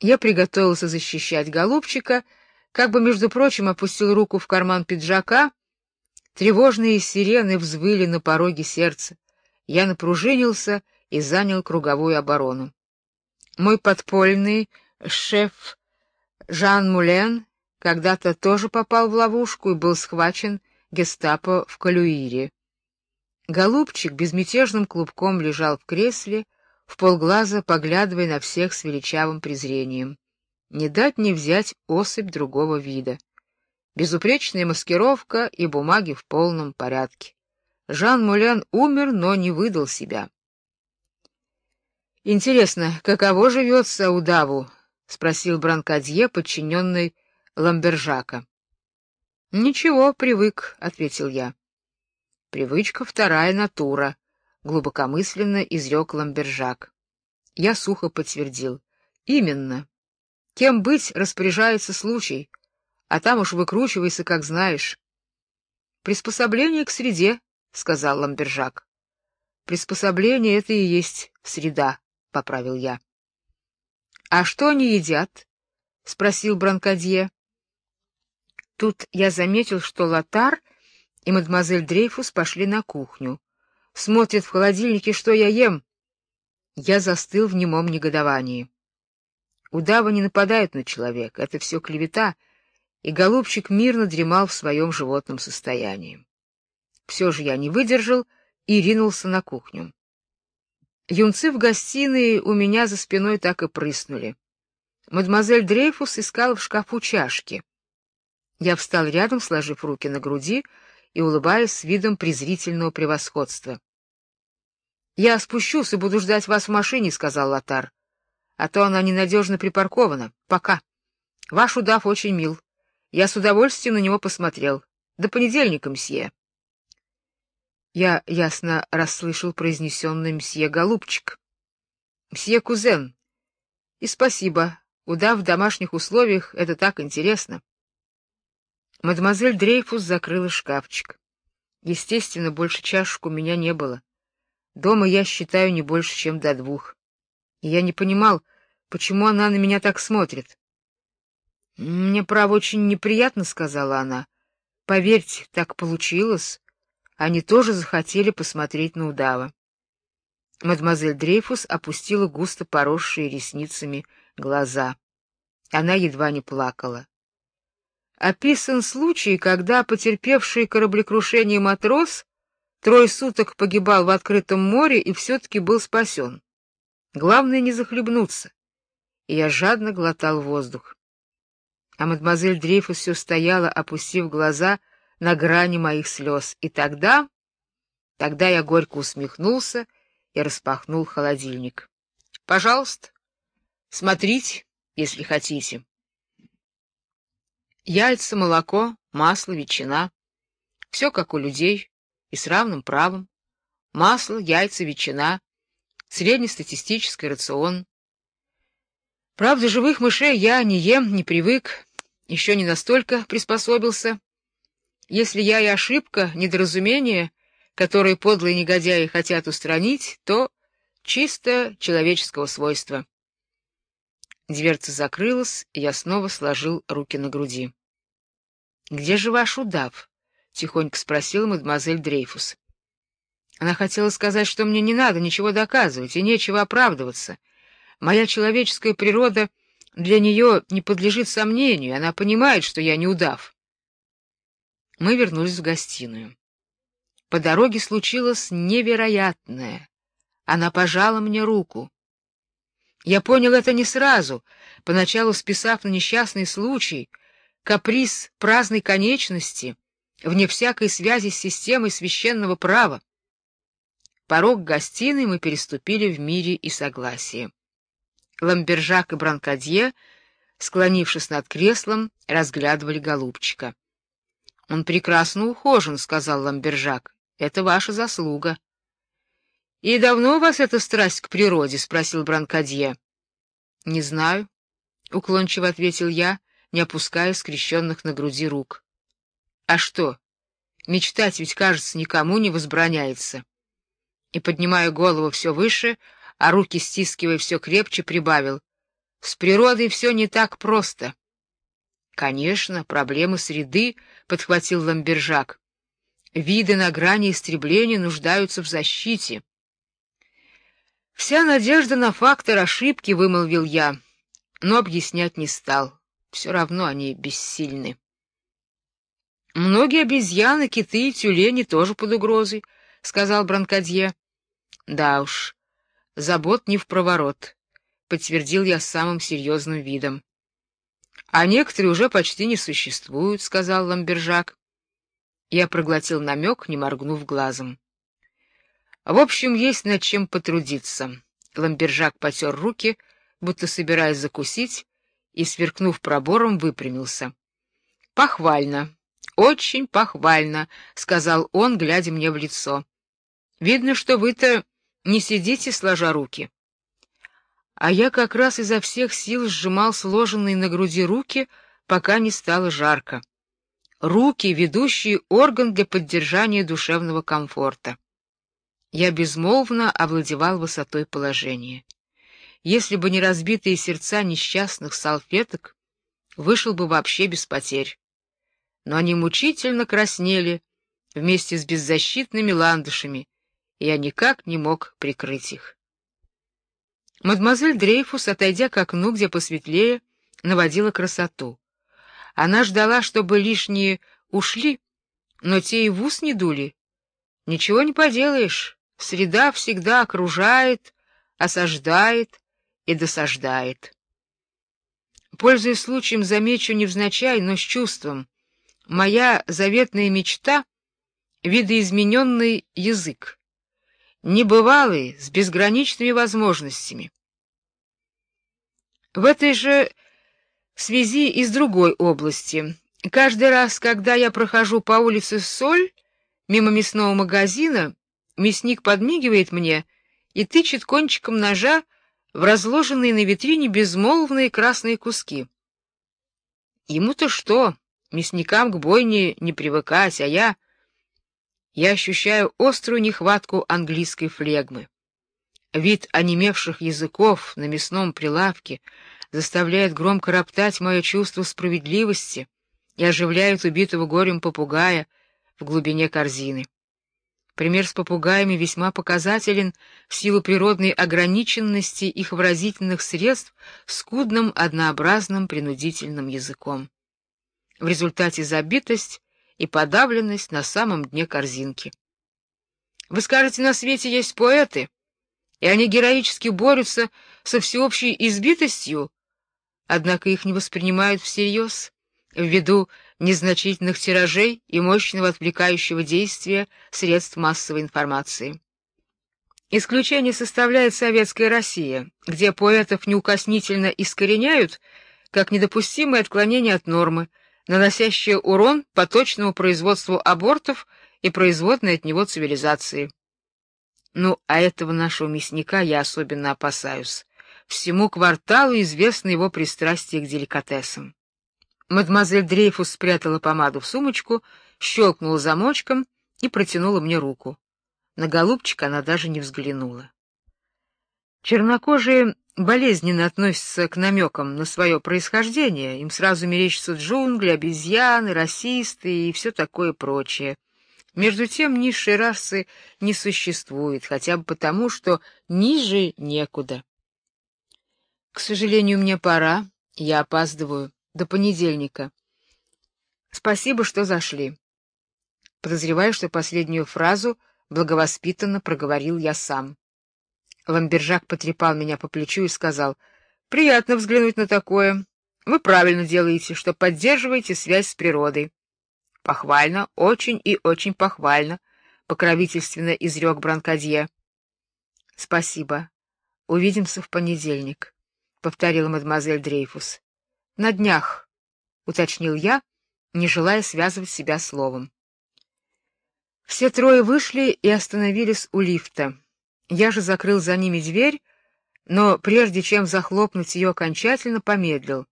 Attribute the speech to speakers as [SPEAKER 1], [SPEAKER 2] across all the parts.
[SPEAKER 1] Я приготовился защищать голубчика, как бы, между прочим, опустил руку в карман пиджака. Тревожные сирены взвыли на пороге сердца. Я напружинился и занял круговую оборону. Мой подпольный шеф Жан Мулен когда-то тоже попал в ловушку и был схвачен гестапо в Калюире. Голубчик безмятежным клубком лежал в кресле, в полглаза поглядывая на всех с величавым презрением. Не дать не взять особь другого вида. Безупречная маскировка и бумаги в полном порядке. Жан Мулен умер, но не выдал себя. Интересно, каково живется удаву? спросил Бранкадье, подчиненный Ламбержака. Ничего, привык, ответил я. Привычка вторая натура, глубокомысленно изрек Ламбержак. Я сухо подтвердил: именно. Кем быть распоряжается случай, а там уж выкручивайся, как знаешь. Приспособление к среде, сказал Ламбержак. Приспособление это и есть среда, поправил я. А что они едят? спросил Бранкадье. Тут я заметил, что Лотар и мадемуазель Дрейфус пошли на кухню. Смотрят в холодильнике, что я ем. Я застыл в немом негодовании. Удавы не нападают на человека, это все клевета, и голубчик мирно дремал в своем животном состоянии. Все же я не выдержал и ринулся на кухню. Юнцы в гостиной у меня за спиной так и прыснули. Мадемуазель Дрейфус искала в шкафу чашки. Я встал рядом, сложив руки на груди, и улыбаясь с видом презрительного превосходства. Я спущусь и буду ждать вас в машине, сказал Лотар. А то она ненадежно припаркована. Пока. Ваш удав очень мил. Я с удовольствием на него посмотрел. До понедельника, мсье. Я ясно расслышал произнесенный мсье голубчик. Мсье кузен. И спасибо. Удав в домашних условиях это так интересно. Мадемуазель Дрейфус закрыла шкафчик. Естественно, больше чашек у меня не было. Дома я считаю не больше, чем до двух. И я не понимал, почему она на меня так смотрит. Мне право очень неприятно, сказала она. Поверьте, так получилось. Они тоже захотели посмотреть на удава. Мадемуазель Дрейфус опустила густо поросшие ресницами глаза. Она едва не плакала. Описан случай, когда потерпевший кораблекрушение матрос трое суток погибал в открытом море и все таки был спасен. Главное не захлебнуться. И я жадно глотал воздух. А мадемуазель Дрейфус все стояла, опустив глаза на грани моих слез. И тогда, тогда я горько усмехнулся и распахнул холодильник. Пожалуйста, смотрите, если хотите. Яйца, молоко, масло, ветчина. Все как у людей и с равным правом. Масло, яйца, ветчина. Среднестатистический рацион. Правда, живых мышей я не ем, не привык, еще не настолько приспособился. Если я и ошибка, недоразумение, которое подлые негодяи хотят устранить, то чисто человеческого свойства. Дверца закрылась, и я снова сложил руки на груди. Где же ваш удав? тихонько спросила мадемуазель Дрейфус. Она хотела сказать, что мне не надо ничего доказывать и нечего оправдываться. Моя человеческая природа для нее не подлежит сомнению, она понимает, что я не удав. Мы вернулись в гостиную. По дороге случилось невероятное. Она пожала мне руку. Я понял это не сразу, поначалу списав на несчастный случай, каприз праздной конечности, вне всякой связи с системой священного права. Порог гостиной мы переступили в мире и согласии. Ламбержак и Бранкадье, склонившись над креслом, разглядывали голубчика. Он прекрасно ухожен, сказал Ламбержак. Это ваша заслуга. И давно у вас эта страсть к природе, спросил Бранкадье. Не знаю, уклончиво ответил я, не опуская скрещенных на груди рук. А что? Мечтать ведь, кажется, никому не возбраняется. И поднимая голову все выше, а руки стискивая все крепче, прибавил: С природой все не так просто. Конечно, проблемы среды, подхватил Ламбержак. Виды на грани истребления нуждаются в защите. Вся надежда на фактор ошибки, вымолвил я, но объяснять не стал. Все равно они бессильны. Многие обезьяны, киты и тюлени тоже под угрозой, сказал Бранкадье. Да уж, забот не в проворот, подтвердил я самым серьезным видом. А некоторые уже почти не существуют, сказал Ламбержак. Я проглотил намек, не моргнув глазом. В общем, есть над чем потрудиться. Ламбержак потер руки, будто собираясь закусить, и, сверкнув пробором, выпрямился. Похвально, очень похвально, сказал он, глядя мне в лицо. Видно, что вы-то не сидите сложа руки. А я как раз изо всех сил сжимал сложенные на груди руки, пока не стало жарко. Руки ведущий орган для поддержания душевного комфорта. Я безмолвно овладевал высотой положения. Если бы не разбитые сердца несчастных салфеток, вышел бы вообще без потерь. Но они мучительно краснели вместе с беззащитными ландышами, и я никак не мог прикрыть их. Мадемуазель Дрейфус, отойдя к окну, где посветлее, наводила красоту. Она ждала, чтобы лишние ушли, но те и в ус не дули. Ничего не поделаешь, Среда всегда окружает, осаждает и досаждает. Пользуясь случаем, замечу невзначай, но с чувством. Моя заветная мечта — видоизмененный язык, небывалый, с безграничными возможностями. В этой же связи из другой области. Каждый раз, когда я прохожу по улице Соль, мимо мясного магазина, Мясник подмигивает мне и тычет кончиком ножа в разложенные на витрине безмолвные красные куски. Ему-то что, мясникам к бойне не привыкать, а я... Я ощущаю острую нехватку английской флегмы. Вид онемевших языков на мясном прилавке заставляет громко роптать мое чувство справедливости и оживляет убитого горем попугая в глубине корзины. Пример с попугаями весьма показателен в силу природной ограниченности их выразительных средств скудным однообразным принудительным языком. В результате забитость и подавленность на самом дне корзинки. Вы скажете, на свете есть поэты, и они героически борются со всеобщей избитостью, однако их не воспринимают всерьез ввиду незначительных тиражей и мощного отвлекающего действия средств массовой информации. Исключение составляет советская Россия, где поэтов неукоснительно искореняют как недопустимое отклонение от нормы, наносящее урон поточному производству абортов и производной от него цивилизации. Ну, а этого нашего мясника я особенно опасаюсь. Всему кварталу известно его пристрастие к деликатесам. Мадемуазель Дрейфус спрятала помаду в сумочку, щелкнула замочком и протянула мне руку. На голубчика она даже не взглянула. Чернокожие болезненно относятся к намекам на свое происхождение, им сразу мерещатся джунгли, обезьяны, расисты и все такое прочее. Между тем низшей расы не существует, хотя бы потому, что ниже некуда. К сожалению, мне пора, я опаздываю. До понедельника. Спасибо, что зашли. Подозреваю, что последнюю фразу благовоспитанно проговорил я сам. Ламбержак потрепал меня по плечу и сказал: "Приятно взглянуть на такое. Вы правильно делаете, что поддерживаете связь с природой". Похвально, очень и очень похвально, покровительственно изрек Бранкадье. Спасибо. Увидимся в понедельник, повторила мадемуазель Дрейфус. На днях, уточнил я, не желая связывать себя словом. Все трое вышли и остановились у лифта. Я же закрыл за ними дверь, но прежде чем захлопнуть ее окончательно, помедлил.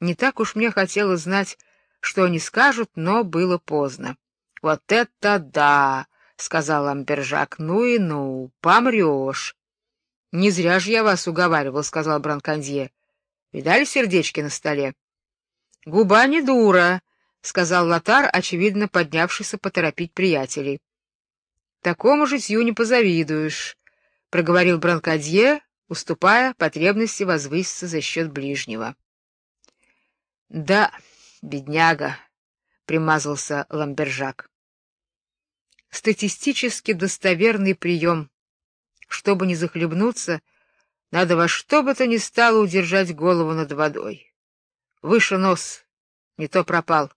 [SPEAKER 1] Не так уж мне хотелось знать, что они скажут, но было поздно. Вот это да, сказал Амбержак. Ну и ну, помрешь. Не зря же я вас уговаривал, сказал Бранкандье. Видали сердечки на столе? Губа не дура, сказал Лотар, очевидно поднявшийся поторопить приятелей. Такому житью не позавидуешь, проговорил Бранкадье, уступая потребности возвыситься за счет ближнего. Да, бедняга, примазался Ламбержак. Статистически достоверный прием. Чтобы не захлебнуться, надо во что бы то ни стало удержать голову над водой. Выше нос, не то пропал.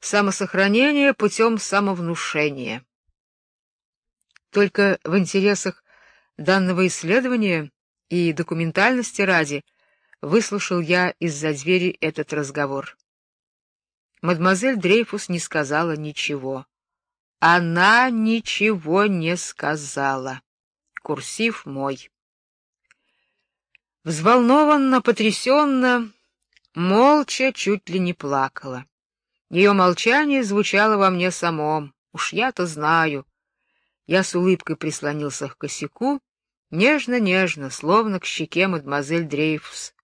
[SPEAKER 1] Самосохранение путем самовнушения. Только в интересах данного исследования и документальности ради выслушал я из-за двери этот разговор. Мадемуазель Дрейфус не сказала ничего. Она ничего не сказала. Курсив мой. Взволнованно, потрясенно, молча, чуть ли не плакала. Ее молчание звучало во мне самом. Уж я-то знаю. Я с улыбкой прислонился к косяку, нежно-нежно, словно к щеке мадемуазель Дрейфус.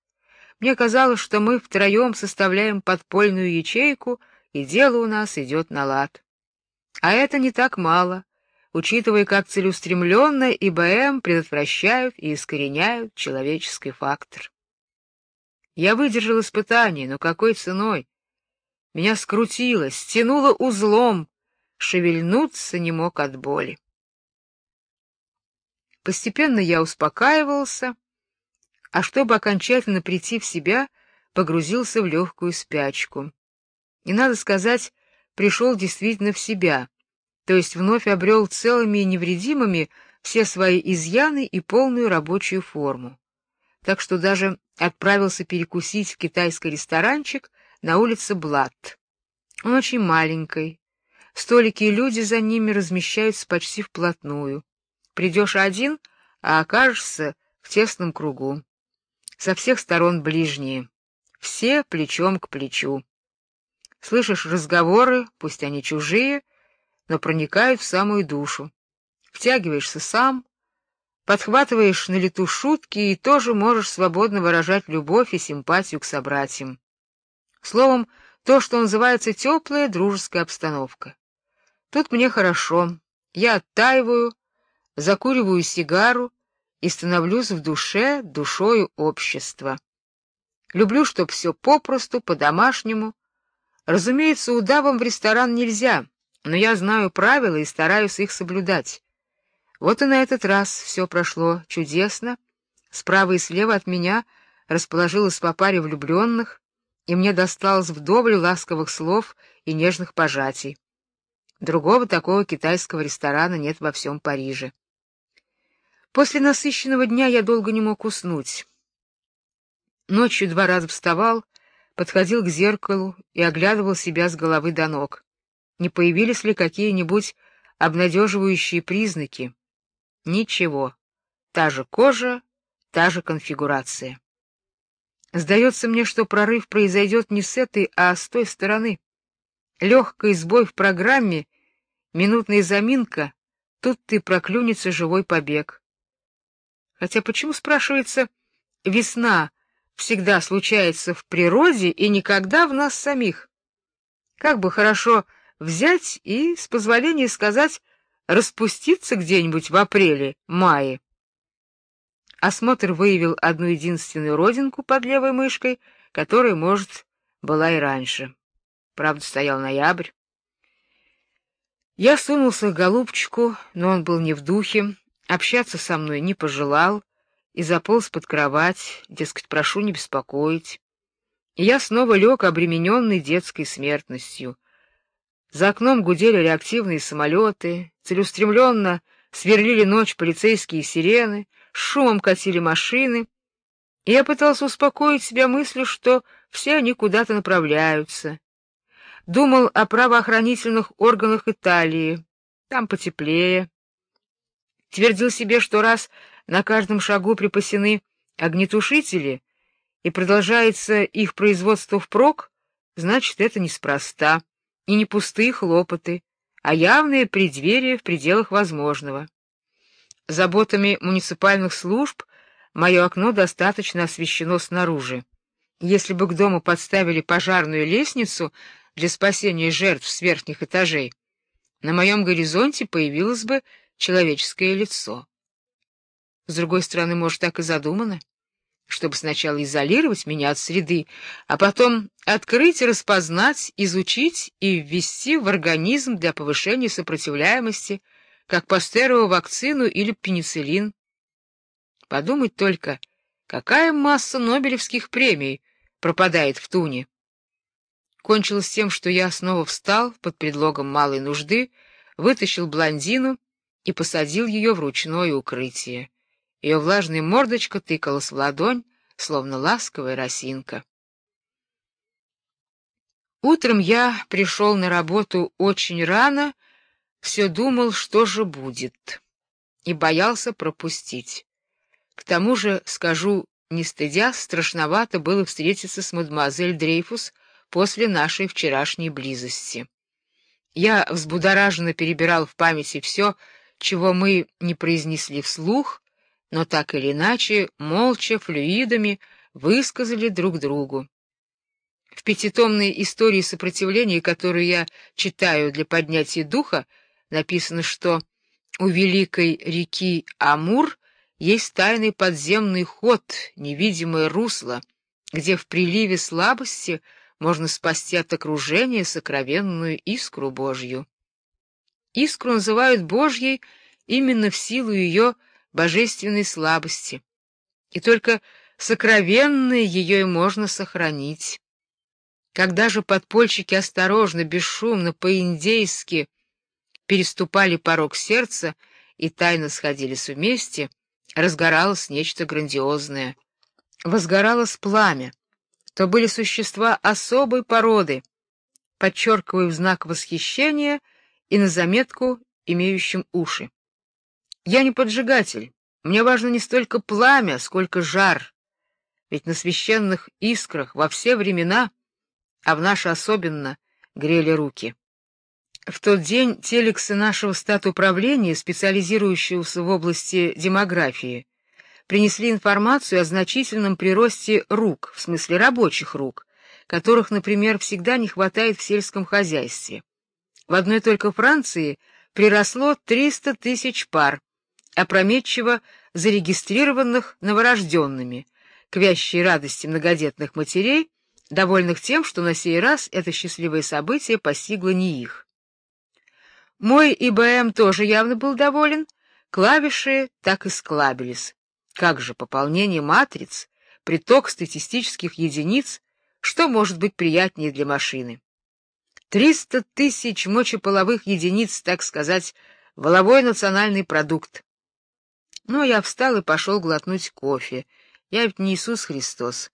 [SPEAKER 1] Мне казалось, что мы втроем составляем подпольную ячейку, и дело у нас идет на лад. А это не так мало учитывая, как целеустремленно ИБМ предотвращают и искореняют человеческий фактор. Я выдержал испытание, но какой ценой? Меня скрутило, стянуло узлом, шевельнуться не мог от боли. Постепенно я успокаивался, а чтобы окончательно прийти в себя, погрузился в легкую спячку. И надо сказать, пришел действительно в себя то есть вновь обрел целыми и невредимыми все свои изъяны и полную рабочую форму. Так что даже отправился перекусить в китайский ресторанчик на улице Блат. Он очень маленький. Столики и люди за ними размещаются почти вплотную. Придешь один, а окажешься в тесном кругу. Со всех сторон ближние, все плечом к плечу. Слышишь разговоры, пусть они чужие, но проникают в самую душу. Втягиваешься сам, подхватываешь на лету шутки и тоже можешь свободно выражать любовь и симпатию к собратьям. Словом, то, что называется теплая дружеская обстановка. Тут мне хорошо. Я оттаиваю, закуриваю сигару и становлюсь в душе душою общества. Люблю, чтоб все попросту, по-домашнему. Разумеется, удавом в ресторан нельзя но я знаю правила и стараюсь их соблюдать. Вот и на этот раз все прошло чудесно. Справа и слева от меня расположилась по паре влюбленных, и мне досталось вдоволь ласковых слов и нежных пожатий. Другого такого китайского ресторана нет во всем Париже. После насыщенного дня я долго не мог уснуть. Ночью два раза вставал, подходил к зеркалу и оглядывал себя с головы до ног не появились ли какие-нибудь обнадеживающие признаки. Ничего. Та же кожа, та же конфигурация. Сдается мне, что прорыв произойдет не с этой, а с той стороны. Легкий сбой в программе, минутная заминка, тут ты проклюнется живой побег. Хотя почему, спрашивается, весна всегда случается в природе и никогда в нас самих? Как бы хорошо взять и, с позволения сказать, распуститься где-нибудь в апреле-мае. Осмотр выявил одну единственную родинку под левой мышкой, которая, может, была и раньше. Правда, стоял ноябрь. Я сунулся к голубчику, но он был не в духе, общаться со мной не пожелал и заполз под кровать, дескать, прошу не беспокоить. И я снова лег обремененный детской смертностью — за окном гудели реактивные самолеты, целеустремленно сверлили ночь полицейские сирены, шумом катили машины. И я пытался успокоить себя мыслью, что все они куда-то направляются. Думал о правоохранительных органах Италии. Там потеплее. Твердил себе, что раз на каждом шагу припасены огнетушители и продолжается их производство впрок, значит, это неспроста и не пустые хлопоты, а явное преддверие в пределах возможного. Заботами муниципальных служб мое окно достаточно освещено снаружи. Если бы к дому подставили пожарную лестницу для спасения жертв с верхних этажей, на моем горизонте появилось бы человеческое лицо. С другой стороны, может, так и задумано, чтобы сначала изолировать меня от среды, а потом открыть, распознать, изучить и ввести в организм для повышения сопротивляемости, как пастеровую вакцину или пенициллин. Подумать только, какая масса Нобелевских премий пропадает в туне. Кончилось тем, что я снова встал под предлогом малой нужды, вытащил блондину и посадил ее в ручное укрытие. Ее влажная мордочка тыкалась в ладонь, словно ласковая росинка. Утром я пришел на работу очень рано, все думал, что же будет, и боялся пропустить. К тому же, скажу, не стыдя, страшновато было встретиться с мадемуазель Дрейфус после нашей вчерашней близости. Я взбудораженно перебирал в памяти все, чего мы не произнесли вслух, но так или иначе, молча, флюидами высказали друг другу. В пятитомной истории сопротивления, которую я читаю для поднятия духа, написано, что у великой реки Амур есть тайный подземный ход, невидимое русло, где в приливе слабости можно спасти от окружения сокровенную искру Божью. Искру называют Божьей именно в силу ее божественной слабости, и только сокровенное ее и можно сохранить. Когда же подпольщики осторожно, бесшумно, по-индейски переступали порог сердца и тайно сходились вместе, разгоралось нечто грандиозное. Возгоралось пламя. То были существа особой породы, подчеркивая в знак восхищения и на заметку имеющим уши. Я не поджигатель. Мне важно не столько пламя, сколько жар. Ведь на священных искрах во все времена, а в наши особенно, грели руки. В тот день телексы нашего статуправления, специализирующегося в области демографии, принесли информацию о значительном приросте рук, в смысле рабочих рук, которых, например, всегда не хватает в сельском хозяйстве. В одной только Франции приросло 300 тысяч пар, опрометчиво зарегистрированных новорожденными, к вящей радости многодетных матерей, довольных тем, что на сей раз это счастливое событие постигло не их. Мой ИБМ тоже явно был доволен, клавиши так и склабились. Как же пополнение матриц, приток статистических единиц, что может быть приятнее для машины? Триста тысяч мочеполовых единиц, так сказать, воловой национальный продукт. Но я встал и пошел глотнуть кофе. Я ведь не Иисус Христос,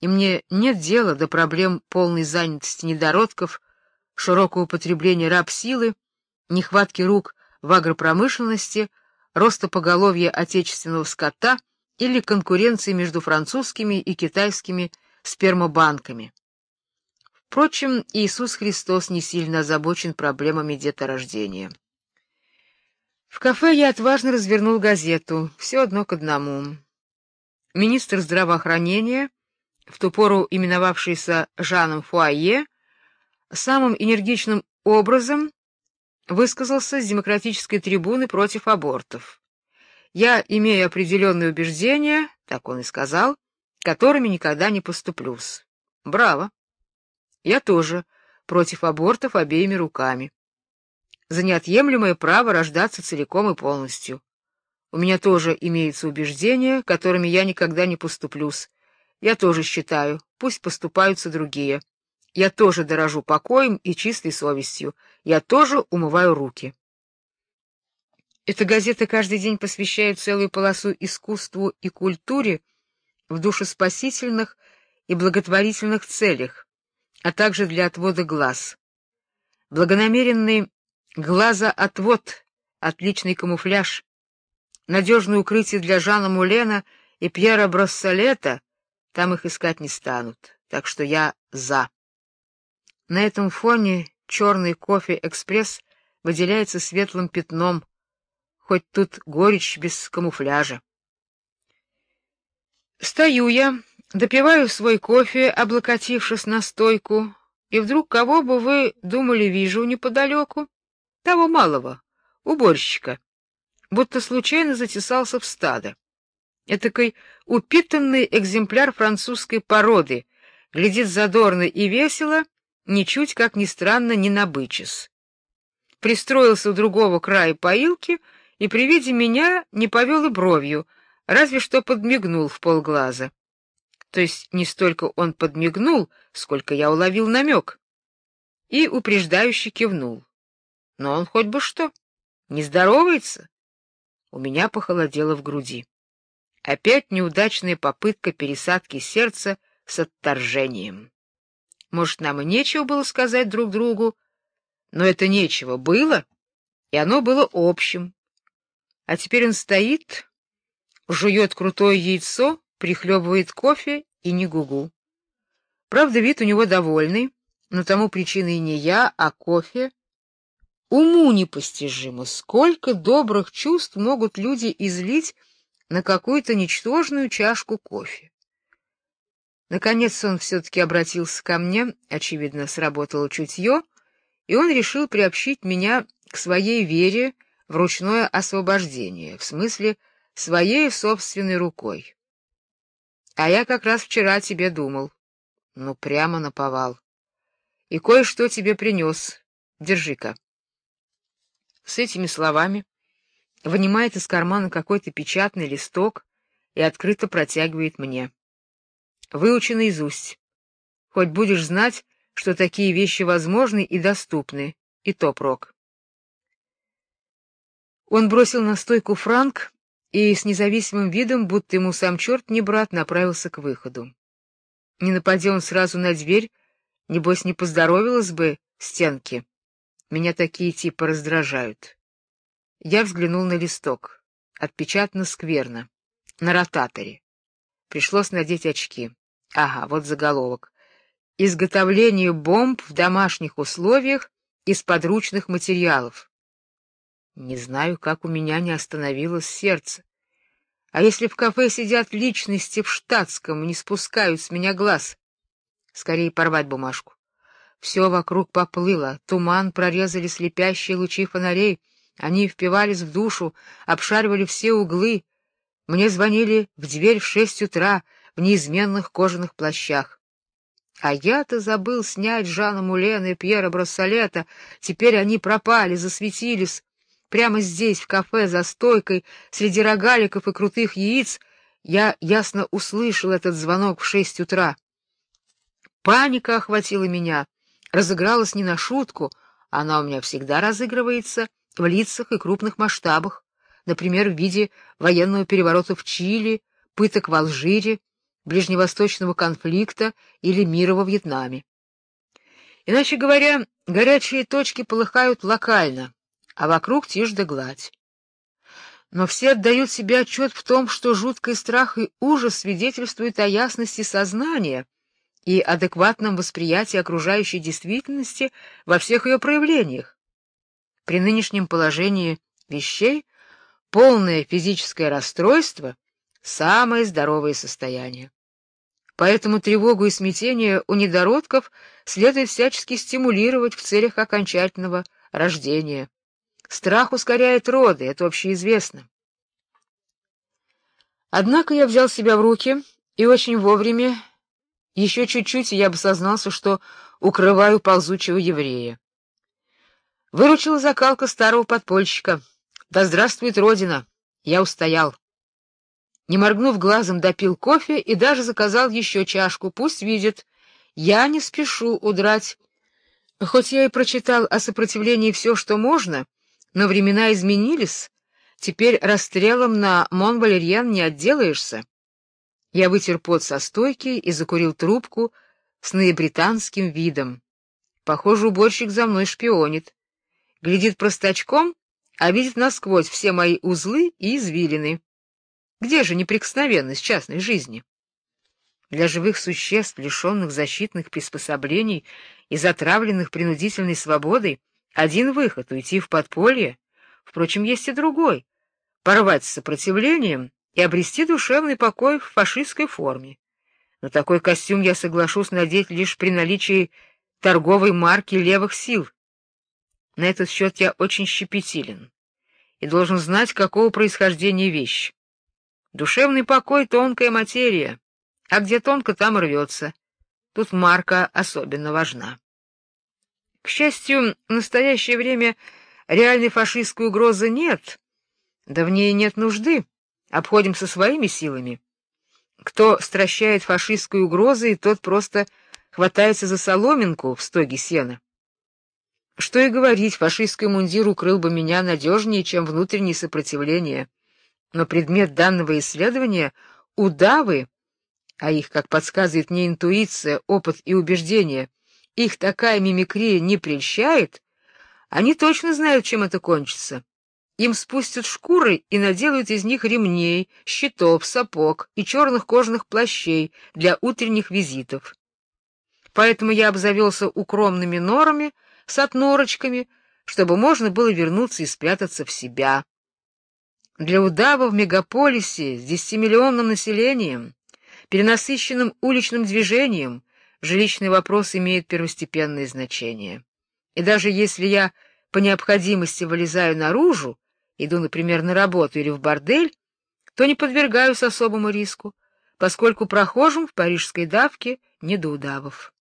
[SPEAKER 1] и мне нет дела до проблем полной занятости недородков, широкого употребления раб-силы, нехватки рук в агропромышленности, роста поголовья отечественного скота или конкуренции между французскими и китайскими спермобанками. Впрочем, Иисус Христос не сильно озабочен проблемами деторождения. В кафе я отважно развернул газету, все одно к одному. Министр здравоохранения, в ту пору именовавшийся Жаном Фуае, самым энергичным образом высказался с демократической трибуны против абортов. Я имею определенные убеждения, так он и сказал, которыми никогда не поступлюсь. Браво. Я тоже против абортов обеими руками за неотъемлемое право рождаться целиком и полностью. У меня тоже имеются убеждения, которыми я никогда не поступлюсь. Я тоже считаю, пусть поступаются другие. Я тоже дорожу покоем и чистой совестью. Я тоже умываю руки. Эта газета каждый день посвящает целую полосу искусству и культуре в душеспасительных и благотворительных целях, а также для отвода глаз. Благонамеренный Глаза-отвод, отличный камуфляж, надежное укрытие для Жана Мулена и Пьера Броссолета, там их искать не станут, так что я за. На этом фоне черный кофе-экспресс выделяется светлым пятном, хоть тут горечь без камуфляжа. Стою я, допиваю свой кофе, облокотившись на стойку, и вдруг кого бы вы думали вижу неподалеку? Того малого, уборщика, будто случайно затесался в стадо. Этакой упитанный экземпляр французской породы, глядит задорно и весело, ничуть, как ни странно, не набычес. Пристроился у другого края поилки и при виде меня не повел и бровью, разве что подмигнул в полглаза. То есть не столько он подмигнул, сколько я уловил намек. И упреждающе кивнул. Но он хоть бы что, не здоровается. У меня похолодело в груди. Опять неудачная попытка пересадки сердца с отторжением. Может, нам и нечего было сказать друг другу, но это нечего было, и оно было общим. А теперь он стоит, жует крутое яйцо, прихлебывает кофе и не гугу. Правда, вид у него довольный, но тому причиной не я, а кофе. Уму непостижимо, сколько добрых чувств могут люди излить на какую-то ничтожную чашку кофе. Наконец он все-таки обратился ко мне, очевидно, сработало чутье, и он решил приобщить меня к своей вере в ручное освобождение, в смысле своей собственной рукой. А я как раз вчера тебе думал. Ну, прямо наповал. И кое-что тебе принес. Держи-ка. С этими словами вынимает из кармана какой-то печатный листок и открыто протягивает мне. Выучи наизусть. Хоть будешь знать, что такие вещи возможны и доступны, и то прок. Он бросил на стойку франк и с независимым видом, будто ему сам черт не брат, направился к выходу. Не нападя он сразу на дверь, небось не поздоровилась бы стенки. Меня такие типа раздражают. Я взглянул на листок. Отпечатано скверно. На ротаторе. Пришлось надеть очки. Ага, вот заголовок. Изготовление бомб в домашних условиях из подручных материалов. Не знаю, как у меня не остановилось сердце. А если в кафе сидят личности в штатском и не спускают с меня глаз? Скорее порвать бумажку. Все вокруг поплыло, туман прорезали слепящие лучи фонарей, они впивались в душу, обшаривали все углы. Мне звонили в дверь в шесть утра в неизменных кожаных плащах. А я-то забыл снять Жана Мулена и Пьера Брассолета, теперь они пропали, засветились. Прямо здесь, в кафе, за стойкой, среди рогаликов и крутых яиц, я ясно услышал этот звонок в шесть утра. Паника охватила меня, разыгралась не на шутку, она у меня всегда разыгрывается в лицах и крупных масштабах, например, в виде военного переворота в Чили, пыток в Алжире, ближневосточного конфликта или мира во Вьетнаме. Иначе говоря, горячие точки полыхают локально, а вокруг тишь да гладь. Но все отдают себе отчет в том, что жуткий страх и ужас свидетельствуют о ясности сознания и адекватном восприятии окружающей действительности во всех ее проявлениях. При нынешнем положении вещей полное физическое расстройство самое здоровое состояние. Поэтому тревогу и смятение у недородков следует всячески стимулировать в целях окончательного рождения. Страх ускоряет роды, это общеизвестно. Однако я взял себя в руки и очень вовремя, еще чуть-чуть, и я бы сознался, что укрываю ползучего еврея. Выручила закалка старого подпольщика. Да здравствует родина! Я устоял. Не моргнув глазом, допил кофе и даже заказал еще чашку. Пусть видит, я не спешу удрать. Хоть я и прочитал о сопротивлении все, что можно, но времена изменились. Теперь расстрелом на Монвалерьян не отделаешься. Я вытер пот со стойки и закурил трубку с наибританским видом. Похоже, уборщик за мной шпионит. Глядит простачком, а видит насквозь все мои узлы и извилины. Где же неприкосновенность частной жизни? Для живых существ, лишенных защитных приспособлений и затравленных принудительной свободой, один выход — уйти в подполье. Впрочем, есть и другой — порвать с сопротивлением и обрести душевный покой в фашистской форме. Но такой костюм я соглашусь надеть лишь при наличии торговой марки левых сил. На этот счет я очень щепетилен и должен знать, какого происхождения вещь. Душевный покой — тонкая материя, а где тонко, там рвется. Тут марка особенно важна. К счастью, в настоящее время реальной фашистской угрозы нет, да в ней нет нужды, обходимся своими силами. Кто стращает фашистской угрозой, тот просто хватается за соломинку в стоге сена. Что и говорить, фашистский мундир укрыл бы меня надежнее, чем внутреннее сопротивление. Но предмет данного исследования — удавы, а их, как подсказывает мне интуиция, опыт и убеждение, их такая мимикрия не прельщает, они точно знают, чем это кончится. Им спустят шкуры и наделают из них ремней, щитов, сапог и черных кожаных плащей для утренних визитов. Поэтому я обзавелся укромными норами, с отнорочками, чтобы можно было вернуться и спрятаться в себя. Для удава в мегаполисе с десятимиллионным населением, перенасыщенным уличным движением, жилищный вопрос имеет первостепенное значение. И даже если я по необходимости вылезаю наружу, иду, например, на работу или в бордель, то не подвергаюсь особому риску, поскольку прохожим в парижской давке не до удавов.